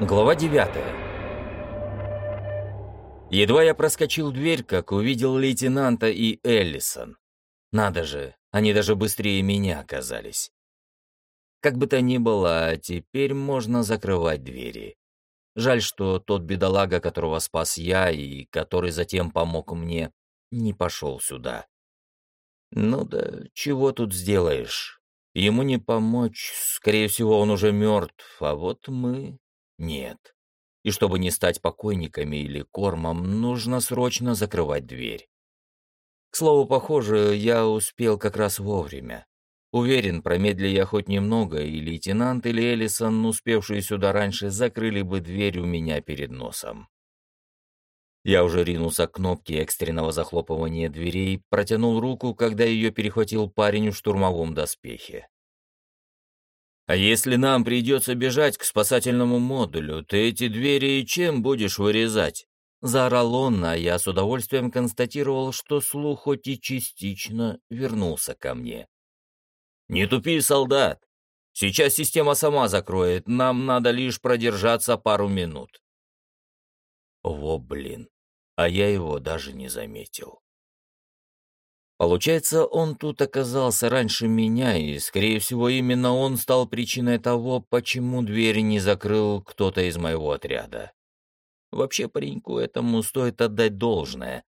Глава девятая. Едва я проскочил дверь, как увидел лейтенанта и Эллисон. Надо же, они даже быстрее меня оказались. Как бы то ни было, теперь можно закрывать двери. Жаль, что тот бедолага, которого спас я и который затем помог мне, не пошел сюда. Ну да, чего тут сделаешь? Ему не помочь, скорее всего, он уже мертв, а вот мы — нет. И чтобы не стать покойниками или кормом, нужно срочно закрывать дверь. К слову, похоже, я успел как раз вовремя. Уверен, промедли я хоть немного, и лейтенант или Эллисон, успевшие сюда раньше, закрыли бы дверь у меня перед носом. Я уже ринулся к кнопке экстренного захлопывания дверей, протянул руку, когда ее перехватил парень в штурмовом доспехе. «А если нам придется бежать к спасательному модулю, ты эти двери чем будешь вырезать?» Заорал он, а я с удовольствием констатировал, что слух хоть и частично вернулся ко мне. «Не тупи, солдат! Сейчас система сама закроет, нам надо лишь продержаться пару минут». О, блин, а я его даже не заметил. Получается, он тут оказался раньше меня, и, скорее всего, именно он стал причиной того, почему дверь не закрыл кто-то из моего отряда. Вообще, пареньку этому стоит отдать должное.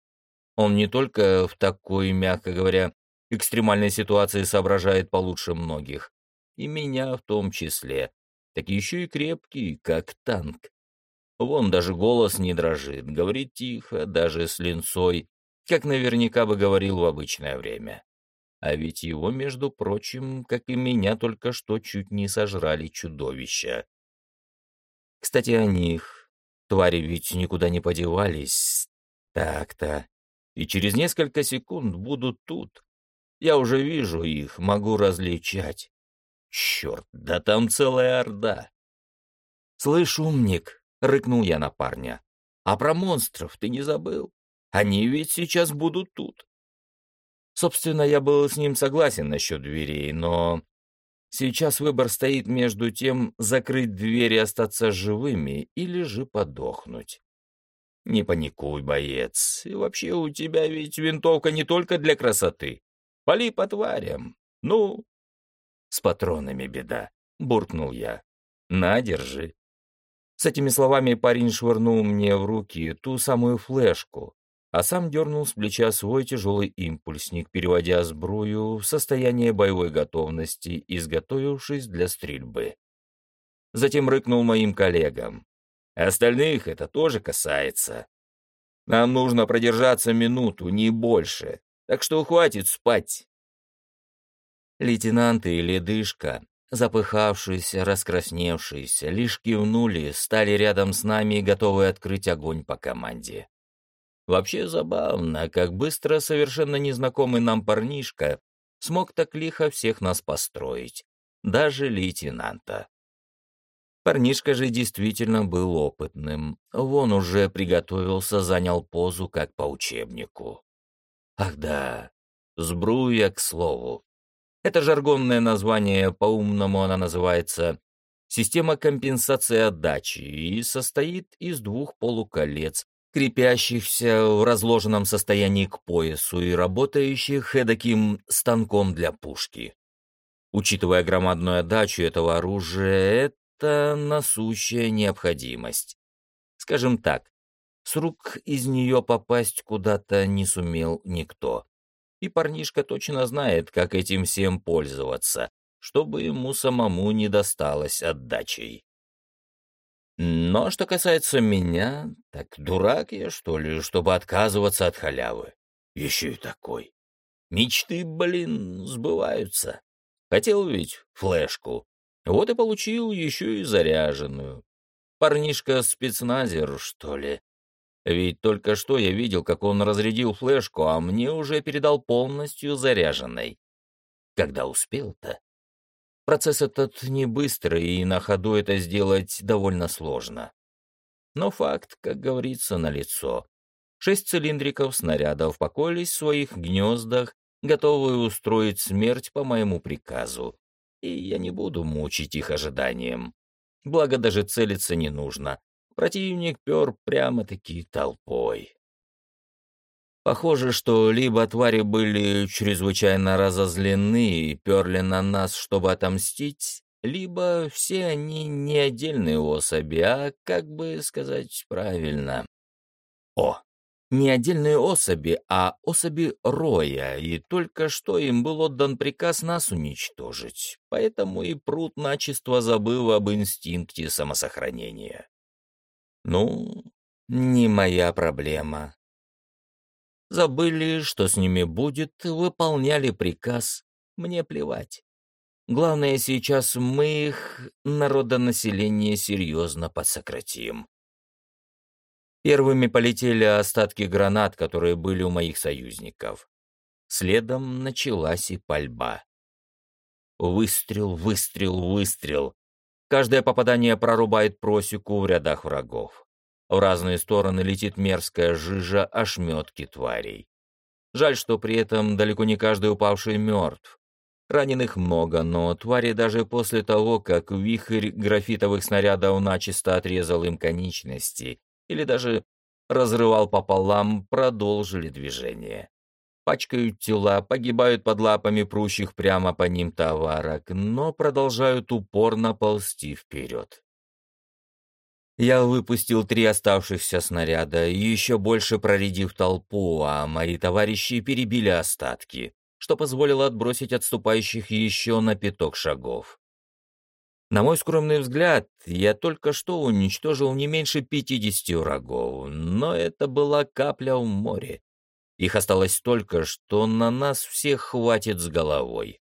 Он не только в такой, мягко говоря, экстремальной ситуации соображает получше многих, и меня в том числе, так еще и крепкий, как танк. Вон даже голос не дрожит, говорит тихо, даже с линцой, как наверняка бы говорил в обычное время. А ведь его, между прочим, как и меня, только что чуть не сожрали чудовища. Кстати, о них. Твари ведь никуда не подевались. Так-то. И через несколько секунд будут тут, я уже вижу их, могу различать. Черт, да там целая орда. «Слышь, умник!» — рыкнул я на парня. «А про монстров ты не забыл? Они ведь сейчас будут тут». Собственно, я был с ним согласен насчет дверей, но сейчас выбор стоит между тем, закрыть дверь и остаться живыми, или же подохнуть. Не паникуй, боец. И вообще у тебя ведь винтовка не только для красоты. Пали по тварям. Ну, с патронами беда, буркнул я. На, держи. С этими словами парень швырнул мне в руки ту самую флешку, а сам дернул с плеча свой тяжелый импульсник, переводя сбрую в состояние боевой готовности, изготовившись для стрельбы. Затем рыкнул моим коллегам. Остальных это тоже касается. Нам нужно продержаться минуту, не больше. Так что хватит спать. Лейтенанты и ледышка, запыхавшиеся, раскрасневшиеся, лишь кивнули, стали рядом с нами, готовые открыть огонь по команде. Вообще забавно, как быстро совершенно незнакомый нам парнишка смог так лихо всех нас построить, даже лейтенанта. Парнишка же действительно был опытным. Вон уже приготовился, занял позу, как по учебнику. Ах да, сбруя, к слову. Это жаргонное название, по-умному она называется «Система компенсации отдачи» и состоит из двух полуколец, крепящихся в разложенном состоянии к поясу и работающих эдаким станком для пушки. Учитывая громадную отдачу этого оружия, это насущая необходимость. Скажем так, с рук из нее попасть куда-то не сумел никто. И парнишка точно знает, как этим всем пользоваться, чтобы ему самому не досталось отдачей. Но что касается меня, так дурак я, что ли, чтобы отказываться от халявы. Еще и такой. Мечты, блин, сбываются. Хотел ведь флешку. Вот и получил еще и заряженную. Парнишка-спецназер, что ли. Ведь только что я видел, как он разрядил флешку, а мне уже передал полностью заряженной. Когда успел-то? Процесс этот не быстрый, и на ходу это сделать довольно сложно. Но факт, как говорится, налицо. Шесть цилиндриков снарядов покоились в своих гнездах, готовые устроить смерть по моему приказу. И я не буду мучить их ожиданием. Благо даже целиться не нужно. Противник пер прямо-таки толпой. Похоже, что либо твари были чрезвычайно разозлены и перли на нас, чтобы отомстить, либо все они не отдельные особи, а, как бы сказать правильно... О, не отдельные особи, а особи роя, и только что им был отдан приказ нас уничтожить, поэтому и пруд начисто забыл об инстинкте самосохранения. Ну, не моя проблема. Забыли, что с ними будет, выполняли приказ, мне плевать. Главное, сейчас мы их, народонаселение, серьезно подсократим. Первыми полетели остатки гранат, которые были у моих союзников. Следом началась и пальба. Выстрел, выстрел, выстрел. Каждое попадание прорубает просеку в рядах врагов. В разные стороны летит мерзкая жижа ошметки тварей. Жаль, что при этом далеко не каждый упавший мертв. Раненых много, но твари даже после того, как вихрь графитовых снарядов начисто отрезал им конечности или даже разрывал пополам, продолжили движение. Пачкают тела, погибают под лапами прущих прямо по ним товарок, но продолжают упорно ползти вперед. Я выпустил три оставшихся снаряда, еще больше проредив толпу, а мои товарищи перебили остатки что позволило отбросить отступающих еще на пяток шагов. На мой скромный взгляд, я только что уничтожил не меньше пятидесяти врагов, но это была капля в море. Их осталось столько, что на нас всех хватит с головой.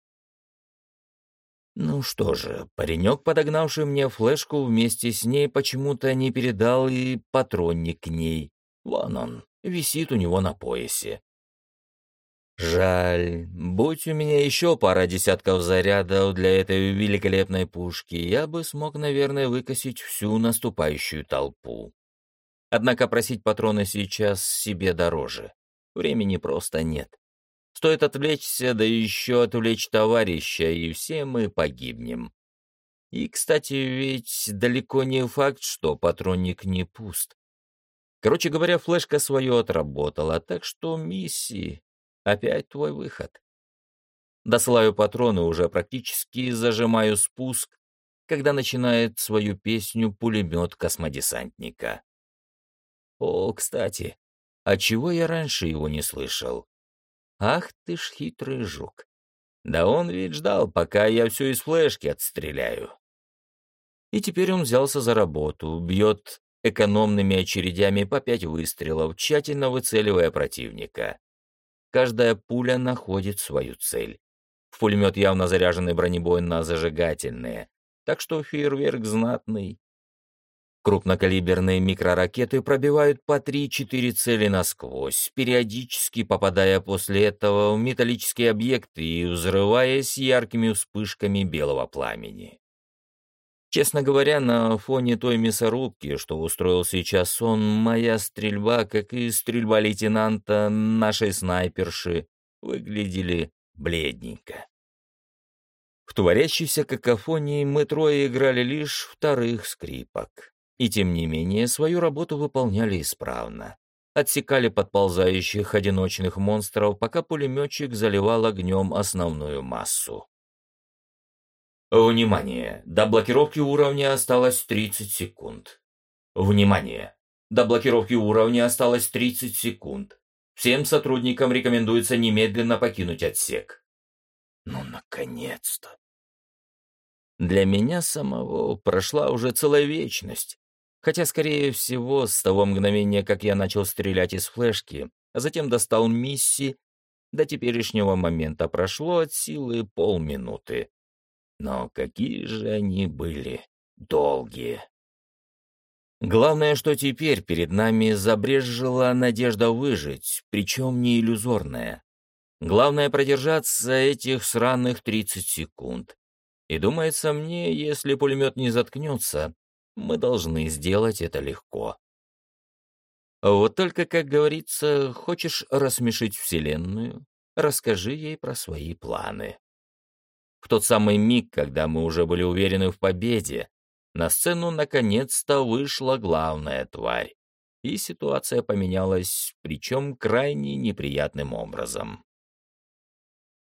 Ну что же, паренек, подогнавший мне флешку вместе с ней, почему-то не передал и патронник к ней. Вон он, висит у него на поясе. Жаль, будь у меня еще пара десятков зарядов для этой великолепной пушки, я бы смог, наверное, выкосить всю наступающую толпу. Однако просить патроны сейчас себе дороже. Времени просто нет. Стоит отвлечься, да еще отвлечь товарища, и все мы погибнем. И, кстати, ведь далеко не факт, что патронник не пуст. Короче говоря, флешка свое отработала, так что миссии Опять твой выход. Досылаю патроны, уже практически зажимаю спуск, когда начинает свою песню пулемет космодесантника. О, кстати, а чего я раньше его не слышал? Ах ты ж хитрый жук. Да он ведь ждал, пока я все из флешки отстреляю. И теперь он взялся за работу, бьет экономными очередями по пять выстрелов, тщательно выцеливая противника. Каждая пуля находит свою цель. В пулемет явно заряженный бронебойно-зажигательные, так что фейерверк знатный. Крупнокалиберные микроракеты пробивают по 3-4 цели насквозь, периодически попадая после этого в металлические объекты и взрываясь яркими вспышками белого пламени. Честно говоря, на фоне той мясорубки, что устроил сейчас он, моя стрельба, как и стрельба лейтенанта нашей снайперши, выглядели бледненько. В творящейся какофонии мы трое играли лишь вторых скрипок. И тем не менее свою работу выполняли исправно. Отсекали подползающих одиночных монстров, пока пулеметчик заливал огнем основную массу. Внимание! До блокировки уровня осталось 30 секунд. Внимание! До блокировки уровня осталось 30 секунд. Всем сотрудникам рекомендуется немедленно покинуть отсек. Ну, наконец-то! Для меня самого прошла уже целая вечность. Хотя, скорее всего, с того мгновения, как я начал стрелять из флешки, а затем достал миссии, до теперешнего момента прошло от силы полминуты. Но какие же они были долгие. Главное, что теперь перед нами забрежжила надежда выжить, причем не иллюзорная. Главное продержаться этих сраных 30 секунд. И думается мне, если пулемет не заткнется, мы должны сделать это легко. Вот только, как говорится, хочешь рассмешить Вселенную, расскажи ей про свои планы. В тот самый миг, когда мы уже были уверены в победе, на сцену наконец-то вышла главная тварь, и ситуация поменялась, причем крайне неприятным образом.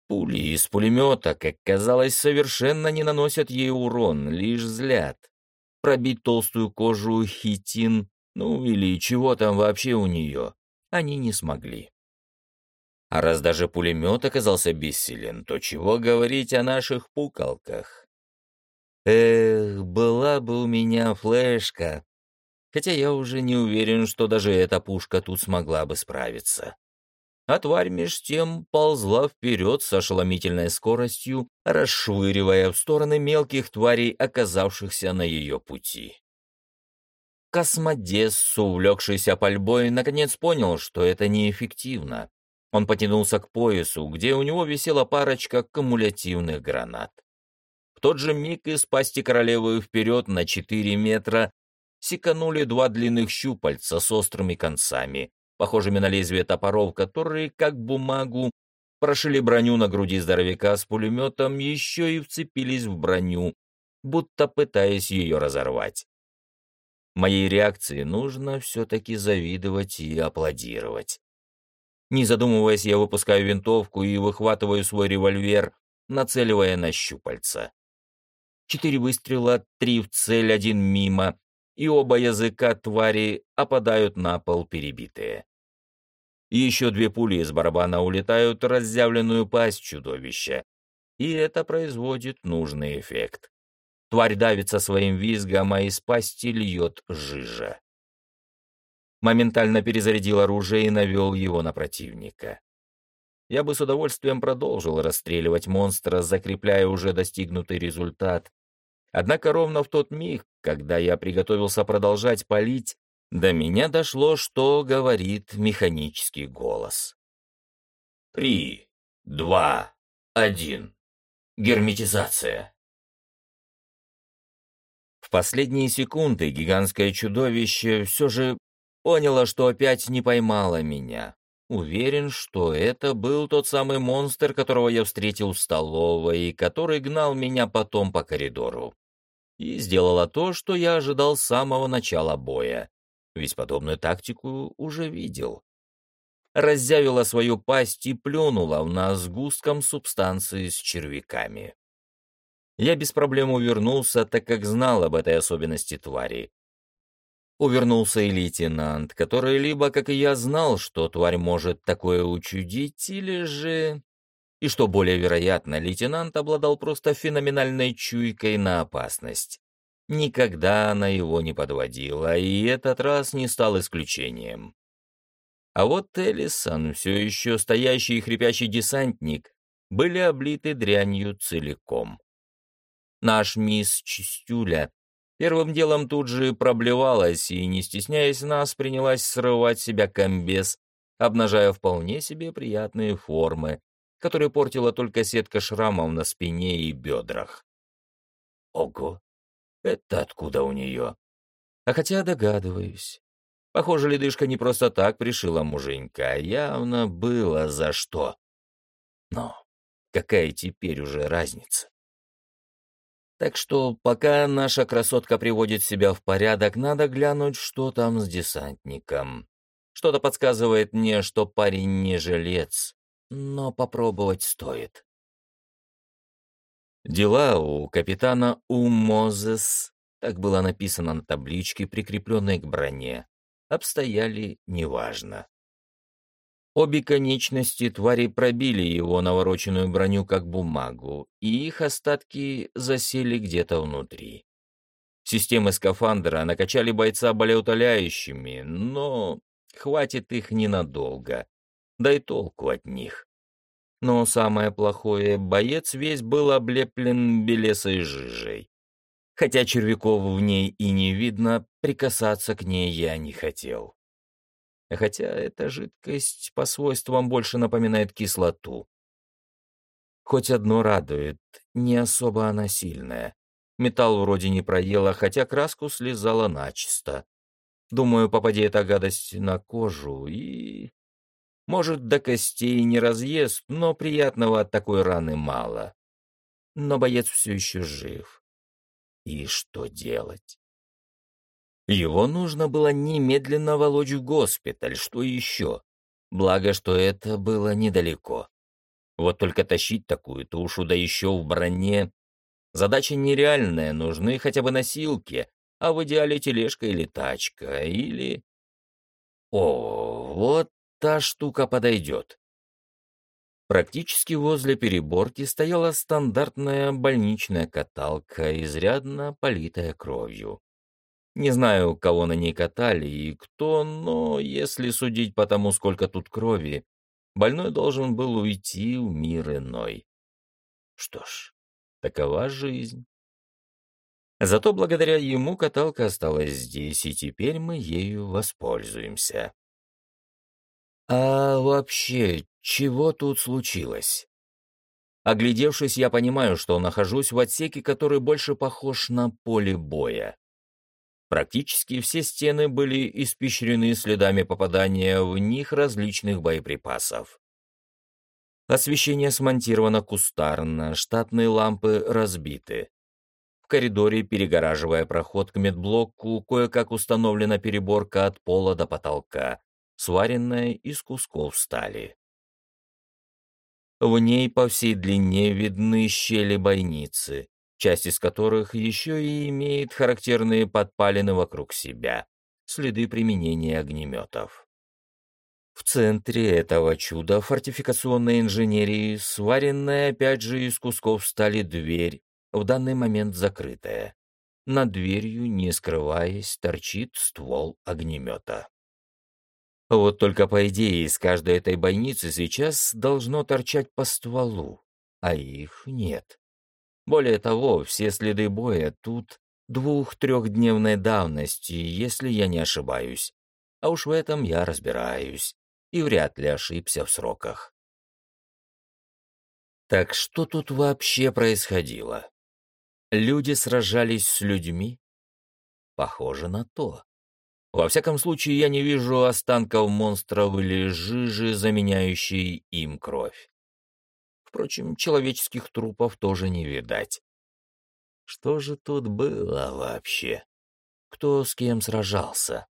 Пули из пулемета, как казалось, совершенно не наносят ей урон, лишь злят. Пробить толстую кожу хитин, ну или чего там вообще у нее, они не смогли. А раз даже пулемет оказался бессилен, то чего говорить о наших пукалках? Эх, была бы у меня флешка. Хотя я уже не уверен, что даже эта пушка тут смогла бы справиться. А тварь меж тем ползла вперед с ошеломительной скоростью, расшвыривая в стороны мелких тварей, оказавшихся на ее пути. Космодес, увлекшийся пальбой, наконец понял, что это неэффективно. Он потянулся к поясу, где у него висела парочка кумулятивных гранат. В тот же миг из пасти королевы вперед на 4 метра секанули два длинных щупальца с острыми концами, похожими на лезвие топоров, которые, как бумагу, прошили броню на груди здоровяка с пулеметом, еще и вцепились в броню, будто пытаясь ее разорвать. Моей реакции нужно все-таки завидовать и аплодировать. Не задумываясь, я выпускаю винтовку и выхватываю свой револьвер, нацеливая на щупальца. Четыре выстрела, три в цель, один мимо, и оба языка твари опадают на пол перебитые. Еще две пули из барабана улетают в разъявленную пасть чудовища, и это производит нужный эффект. Тварь давится своим визгом, а из пасти льет жижа моментально перезарядил оружие и навел его на противника. Я бы с удовольствием продолжил расстреливать монстра, закрепляя уже достигнутый результат. Однако ровно в тот миг, когда я приготовился продолжать палить, до меня дошло, что говорит механический голос. «Три, два, один. Герметизация». В последние секунды гигантское чудовище все же Поняла, что опять не поймала меня. Уверен, что это был тот самый монстр, которого я встретил в столовой, и который гнал меня потом по коридору. И сделала то, что я ожидал с самого начала боя. Ведь подобную тактику уже видел. Раззявила свою пасть и плюнула в нас густком субстанции с червяками. Я без проблем увернулся, так как знал об этой особенности твари. Увернулся и лейтенант, который либо, как и я, знал, что тварь может такое учудить, или же... И что более вероятно, лейтенант обладал просто феноменальной чуйкой на опасность. Никогда она его не подводила, и этот раз не стал исключением. А вот Элисон, все еще стоящий и хрипящий десантник, были облиты дрянью целиком. Наш мисс Чистюля Первым делом тут же проблевалась и, не стесняясь нас, принялась срывать себя комбез, обнажая вполне себе приятные формы, которые портила только сетка шрамов на спине и бедрах. Ого! Это откуда у нее? А хотя догадываюсь. Похоже, ледышка не просто так пришила муженька, а явно было за что. Но какая теперь уже разница? Так что пока наша красотка приводит себя в порядок, надо глянуть, что там с десантником. Что-то подсказывает мне, что парень не жилец, но попробовать стоит. Дела у капитана Умозес, так было написано на табличке, прикрепленной к броне, обстояли неважно. Обе конечности твари пробили его навороченную броню как бумагу, и их остатки засели где-то внутри. Системы скафандра накачали бойца болеутоляющими, но хватит их ненадолго, да и толку от них. Но самое плохое, боец весь был облеплен белесой жижей. Хотя червяков в ней и не видно, прикасаться к ней я не хотел хотя эта жидкость по свойствам больше напоминает кислоту. Хоть одно радует, не особо она сильная. Металл вроде не проела, хотя краску слезала начисто. Думаю, попади эта гадость на кожу и... Может, до костей не разъест, но приятного от такой раны мало. Но боец все еще жив. И что делать? Его нужно было немедленно волочь в госпиталь, что еще? Благо, что это было недалеко. Вот только тащить такую тушу, да еще в броне. Задача нереальная, нужны хотя бы носилки, а в идеале тележка или тачка, или... О, вот та штука подойдет. Практически возле переборки стояла стандартная больничная каталка, изрядно политая кровью. Не знаю, кого на ней катали и кто, но если судить по тому, сколько тут крови, больной должен был уйти в мир иной. Что ж, такова жизнь. Зато благодаря ему каталка осталась здесь, и теперь мы ею воспользуемся. А вообще, чего тут случилось? Оглядевшись, я понимаю, что нахожусь в отсеке, который больше похож на поле боя. Практически все стены были испещрены следами попадания в них различных боеприпасов. Освещение смонтировано кустарно, штатные лампы разбиты. В коридоре, перегораживая проход к медблоку, кое-как установлена переборка от пола до потолка, сваренная из кусков стали. В ней по всей длине видны щели бойницы, часть из которых еще и имеет характерные подпалины вокруг себя, следы применения огнеметов. В центре этого чуда фортификационной инженерии сваренная опять же из кусков стали дверь, в данный момент закрытая. Над дверью, не скрываясь, торчит ствол огнемета. Вот только по идее из каждой этой бойницы сейчас должно торчать по стволу, а их нет. Более того, все следы боя тут двух-трехдневной давности, если я не ошибаюсь. А уж в этом я разбираюсь и вряд ли ошибся в сроках. Так что тут вообще происходило? Люди сражались с людьми? Похоже на то. Во всяком случае, я не вижу останков монстров или жижи, заменяющей им кровь. Впрочем, человеческих трупов тоже не видать. Что же тут было вообще? Кто с кем сражался?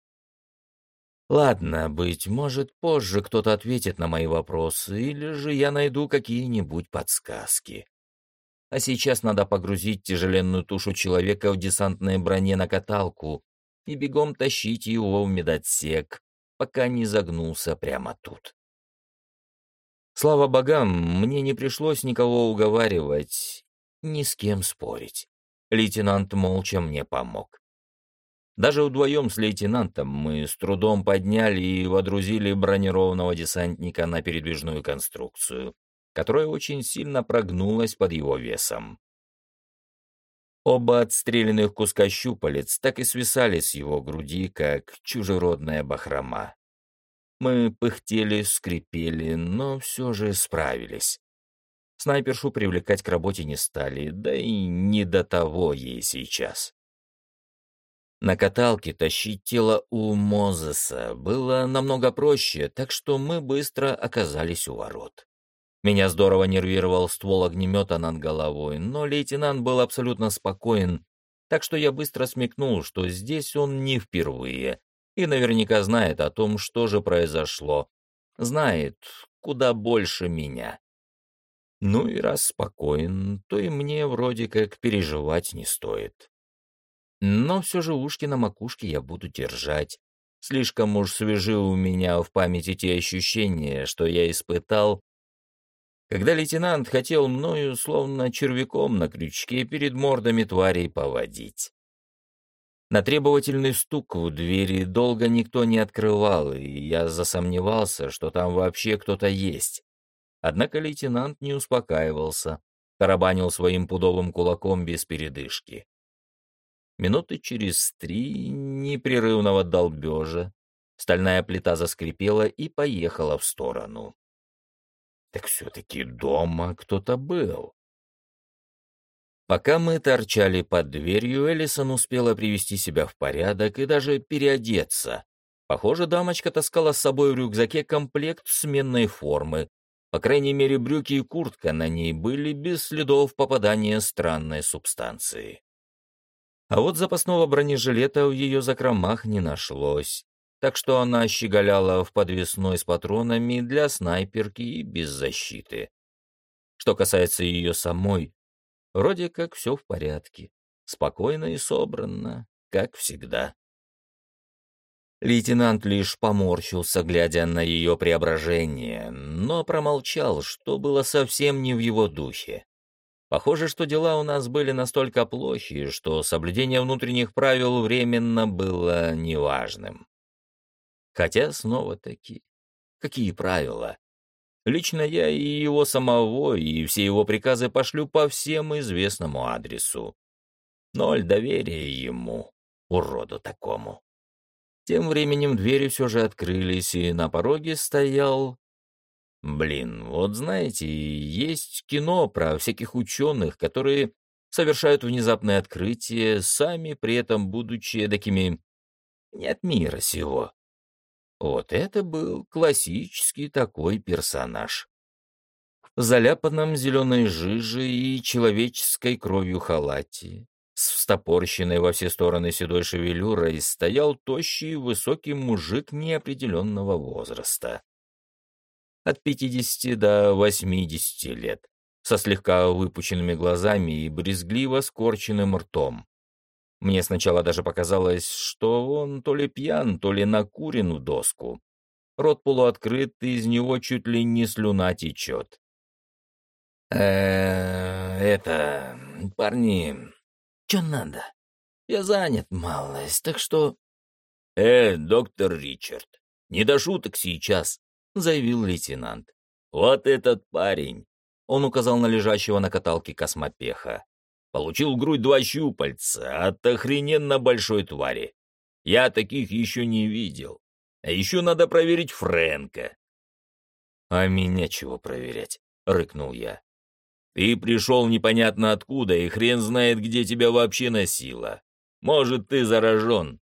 Ладно, быть может, позже кто-то ответит на мои вопросы, или же я найду какие-нибудь подсказки. А сейчас надо погрузить тяжеленную тушу человека в десантной броне на каталку и бегом тащить его в медотсек, пока не загнулся прямо тут. Слава богам, мне не пришлось никого уговаривать, ни с кем спорить. Лейтенант молча мне помог. Даже вдвоем с лейтенантом мы с трудом подняли и водрузили бронированного десантника на передвижную конструкцию, которая очень сильно прогнулась под его весом. Оба отстрелянных куска щупалец так и свисали с его груди, как чужеродная бахрома. Мы пыхтели, скрипели, но все же справились. Снайпершу привлекать к работе не стали, да и не до того ей сейчас. На каталке тащить тело у Мозеса было намного проще, так что мы быстро оказались у ворот. Меня здорово нервировал ствол огнемета над головой, но лейтенант был абсолютно спокоен, так что я быстро смекнул, что здесь он не впервые и наверняка знает о том, что же произошло. Знает куда больше меня. Ну и раз спокоен, то и мне вроде как переживать не стоит. Но все же ушки на макушке я буду держать. Слишком уж свежи у меня в памяти те ощущения, что я испытал, когда лейтенант хотел мною, словно червяком на крючке, перед мордами тварей поводить. На требовательный стук в двери долго никто не открывал, и я засомневался, что там вообще кто-то есть. Однако лейтенант не успокаивался, тарабанил своим пудовым кулаком без передышки. Минуты через три непрерывного долбежа стальная плита заскрипела и поехала в сторону. Так все-таки дома кто-то был. Пока мы торчали под дверью, Элисон успела привести себя в порядок и даже переодеться. Похоже, дамочка таскала с собой в рюкзаке комплект сменной формы. По крайней мере, брюки и куртка на ней были без следов попадания странной субстанции. А вот запасного бронежилета в ее закромах не нашлось, так что она щеголяла в подвесной с патронами для снайперки и без защиты. Что касается ее самой, вроде как все в порядке, спокойно и собранно, как всегда. Лейтенант лишь поморщился, глядя на ее преображение, но промолчал, что было совсем не в его духе. Похоже, что дела у нас были настолько плохи, что соблюдение внутренних правил временно было неважным. Хотя, снова-таки, какие правила? Лично я и его самого, и все его приказы пошлю по всем известному адресу. Ноль доверия ему, уроду такому. Тем временем двери все же открылись, и на пороге стоял... Блин, вот знаете, есть кино про всяких ученых, которые совершают внезапные открытия, сами при этом будучи такими не мира сего. Вот это был классический такой персонаж. В заляпанном зеленой жижей и человеческой кровью халате, с встопорщенной во все стороны седой шевелюрой, стоял тощий высокий мужик неопределенного возраста. От пятидесяти до восьмидесяти лет, со слегка выпученными глазами и брезгливо скорченным ртом. Мне сначала даже показалось, что он то ли пьян, то ли накурен в доску. Рот полуоткрыт, и из него чуть ли не слюна течет. э это... парни... Чё надо? Я занят, малость, так что...» «Э, доктор Ричард, не до шуток сейчас», — заявил лейтенант. «Вот этот парень!» — он указал на лежащего на каталке космопеха. Получил в грудь два щупальца от охрененно большой твари. Я таких еще не видел. А еще надо проверить Фрэнка. «А меня чего проверять?» — рыкнул я. «Ты пришел непонятно откуда, и хрен знает, где тебя вообще носило. Может, ты заражен».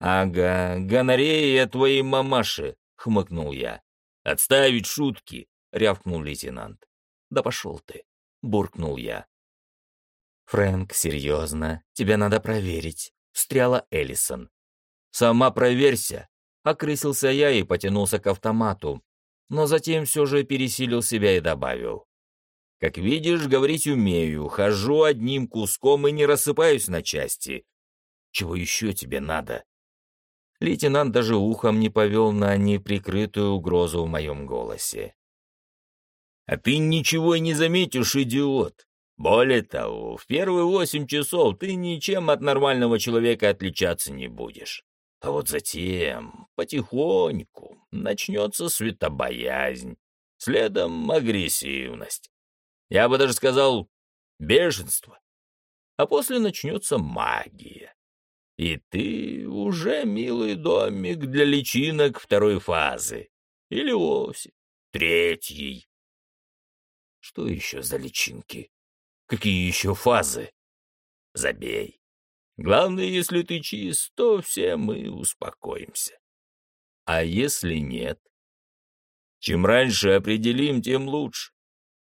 «Ага, гонорея твоей мамаши», — хмыкнул я. «Отставить шутки», — рявкнул лейтенант. «Да пошел ты», — буркнул я. «Фрэнк, серьезно, тебя надо проверить», — встряла Эллисон. «Сама проверься», — окрысился я и потянулся к автомату, но затем все же пересилил себя и добавил. «Как видишь, говорить умею, хожу одним куском и не рассыпаюсь на части. Чего еще тебе надо?» Лейтенант даже ухом не повел на неприкрытую угрозу в моем голосе. «А ты ничего и не заметишь, идиот!» Более того, в первые восемь часов ты ничем от нормального человека отличаться не будешь. А вот затем, потихоньку, начнется светобоязнь, следом агрессивность. Я бы даже сказал, бешенство. А после начнется магия. И ты уже милый домик для личинок второй фазы. Или вовсе третьей. Что еще за личинки? Какие еще фазы? Забей. Главное, если ты чист, то все мы успокоимся. А если нет? Чем раньше определим, тем лучше.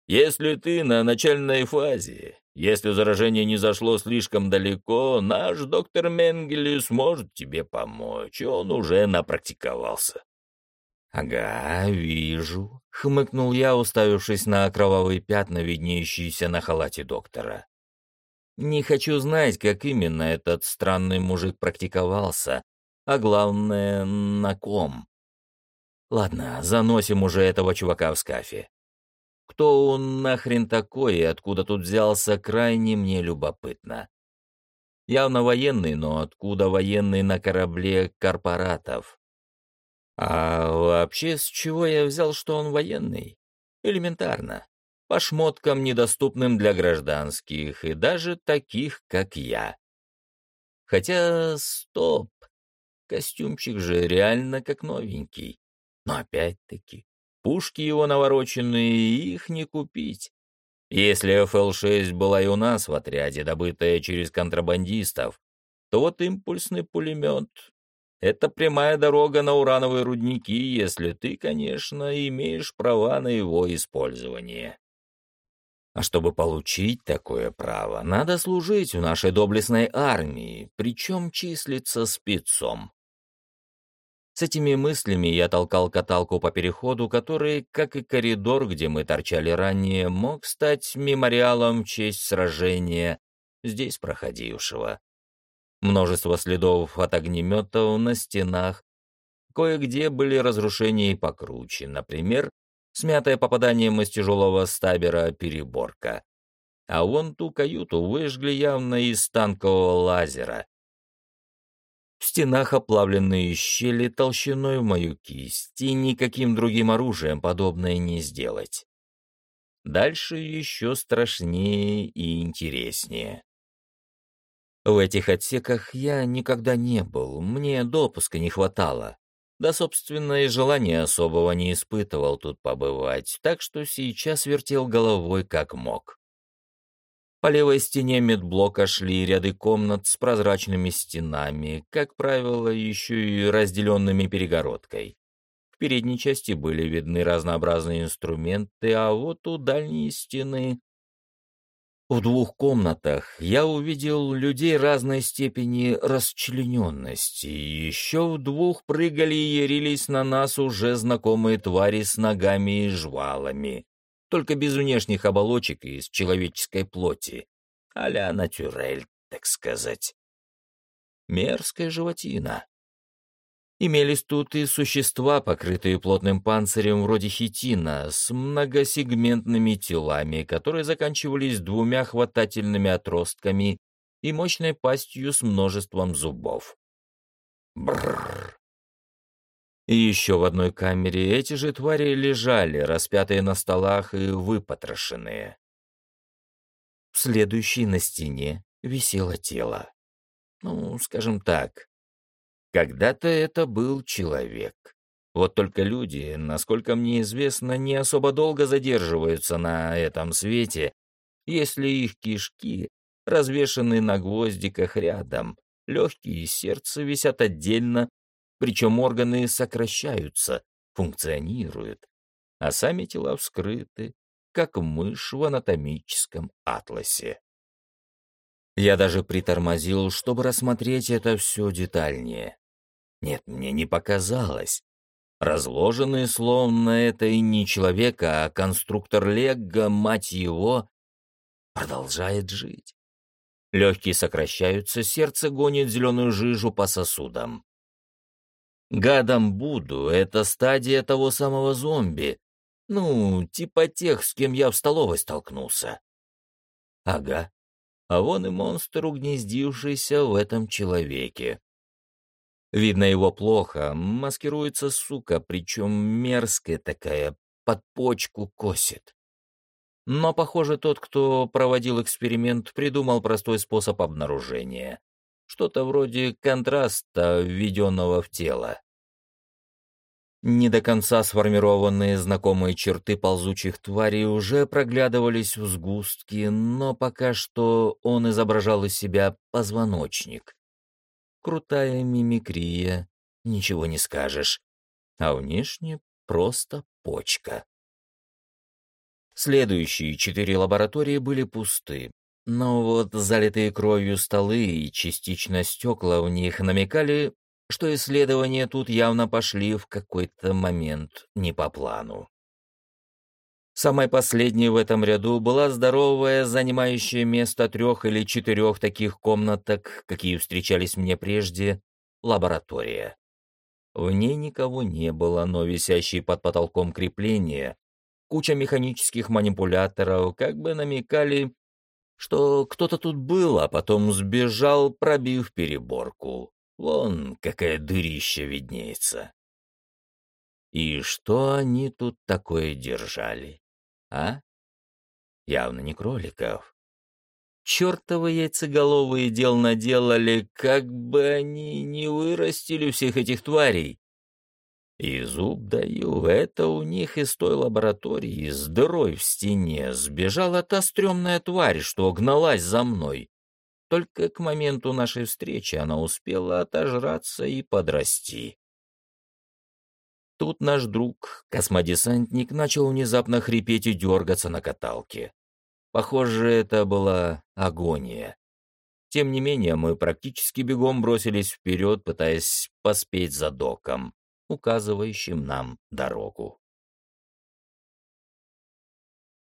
Если ты на начальной фазе, если заражение не зашло слишком далеко, наш доктор Менгели сможет тебе помочь, он уже напрактиковался. «Ага, вижу», — хмыкнул я, уставившись на кровавые пятна, виднеющиеся на халате доктора. «Не хочу знать, как именно этот странный мужик практиковался, а главное, на ком. Ладно, заносим уже этого чувака в скафе. Кто он нахрен такой и откуда тут взялся, крайне мне любопытно. Явно военный, но откуда военный на корабле корпоратов? А вообще, с чего я взял, что он военный? Элементарно. По шмоткам, недоступным для гражданских, и даже таких, как я. Хотя, стоп. Костюмчик же реально как новенький. Но опять-таки, пушки его навороченные, их не купить. Если ФЛ-6 была и у нас в отряде, добытая через контрабандистов, то вот импульсный пулемет это прямая дорога на урановые рудники, если ты, конечно, имеешь права на его использование. А чтобы получить такое право, надо служить в нашей доблестной армии, причем числиться спецом. С этими мыслями я толкал каталку по переходу, который, как и коридор, где мы торчали ранее, мог стать мемориалом в честь сражения, здесь проходившего. Множество следов от огнеметов на стенах. Кое-где были разрушения и покруче, например, смятое попаданием из тяжелого стабера переборка. А вон ту каюту выжгли явно из танкового лазера. В стенах оплавленные щели толщиной в мою кисть, и никаким другим оружием подобное не сделать. Дальше еще страшнее и интереснее. В этих отсеках я никогда не был, мне допуска не хватало. Да, собственно, и желания особого не испытывал тут побывать, так что сейчас вертел головой как мог. По левой стене медблока шли ряды комнат с прозрачными стенами, как правило, еще и разделенными перегородкой. В передней части были видны разнообразные инструменты, а вот у дальней стены в двух комнатах я увидел людей разной степени расчлененности. Еще в двух прыгали и ярились на нас уже знакомые твари с ногами и жвалами, только без внешних оболочек и из человеческой плоти. А-ля натюрель, так сказать. Мерзкая животина. Имелись тут и существа, покрытые плотным панцирем вроде хитина, с многосегментными телами, которые заканчивались двумя хватательными отростками и мощной пастью с множеством зубов. Бррр. И еще в одной камере эти же твари лежали, распятые на столах и выпотрошенные. В следующей на стене висело тело. Ну, скажем так, когда-то это был человек. Вот только люди, насколько мне известно, не особо долго задерживаются на этом свете, если их кишки развешаны на гвоздиках рядом, легкие и сердце висят отдельно, причем органы сокращаются, функционируют, а сами тела вскрыты, как мышь в анатомическом атласе. Я даже притормозил, чтобы рассмотреть это все детальнее. Нет, мне не показалось. Разложенный словно это и не человек, а конструктор Лего, мать его, продолжает жить. Легкие сокращаются, сердце гонит зеленую жижу по сосудам. Гадом буду — это стадия того самого зомби. Ну, типа тех, с кем я в столовой столкнулся. Ага. А вон и монстр, угнездившийся в этом человеке. Видно его плохо, маскируется сука, причем мерзкая такая, под почку косит. Но, похоже, тот, кто проводил эксперимент, придумал простой способ обнаружения. Что-то вроде контраста, введенного в тело. Не до конца сформированные знакомые черты ползучих тварей уже проглядывались в сгустки, но пока что он изображал из себя позвоночник крутая мимикрия, ничего не скажешь. А внешне просто почка. Следующие четыре лаборатории были пусты, но вот залитые кровью столы и частично стекла в них намекали, что исследования тут явно пошли в какой-то момент не по плану. Самой последней в этом ряду была здоровая, занимающая место трех или четырех таких комнаток, какие встречались мне прежде, лаборатория. В ней никого не было, но висящие под потолком крепления, куча механических манипуляторов как бы намекали, что кто-то тут был, а потом сбежал, пробив переборку. Вон какая дырища виднеется. И что они тут такое держали? А? Явно не кроликов. Чертовы яйцеголовые дел наделали, как бы они не вырастили всех этих тварей. И зуб даю, это у них из той лаборатории с дырой в стене сбежала та стрёмная тварь, что гналась за мной. Только к моменту нашей встречи она успела отожраться и подрасти. Тут наш друг, космодесантник, начал внезапно хрипеть и дергаться на каталке. Похоже, это была агония. Тем не менее, мы практически бегом бросились вперед, пытаясь поспеть за доком, указывающим нам дорогу.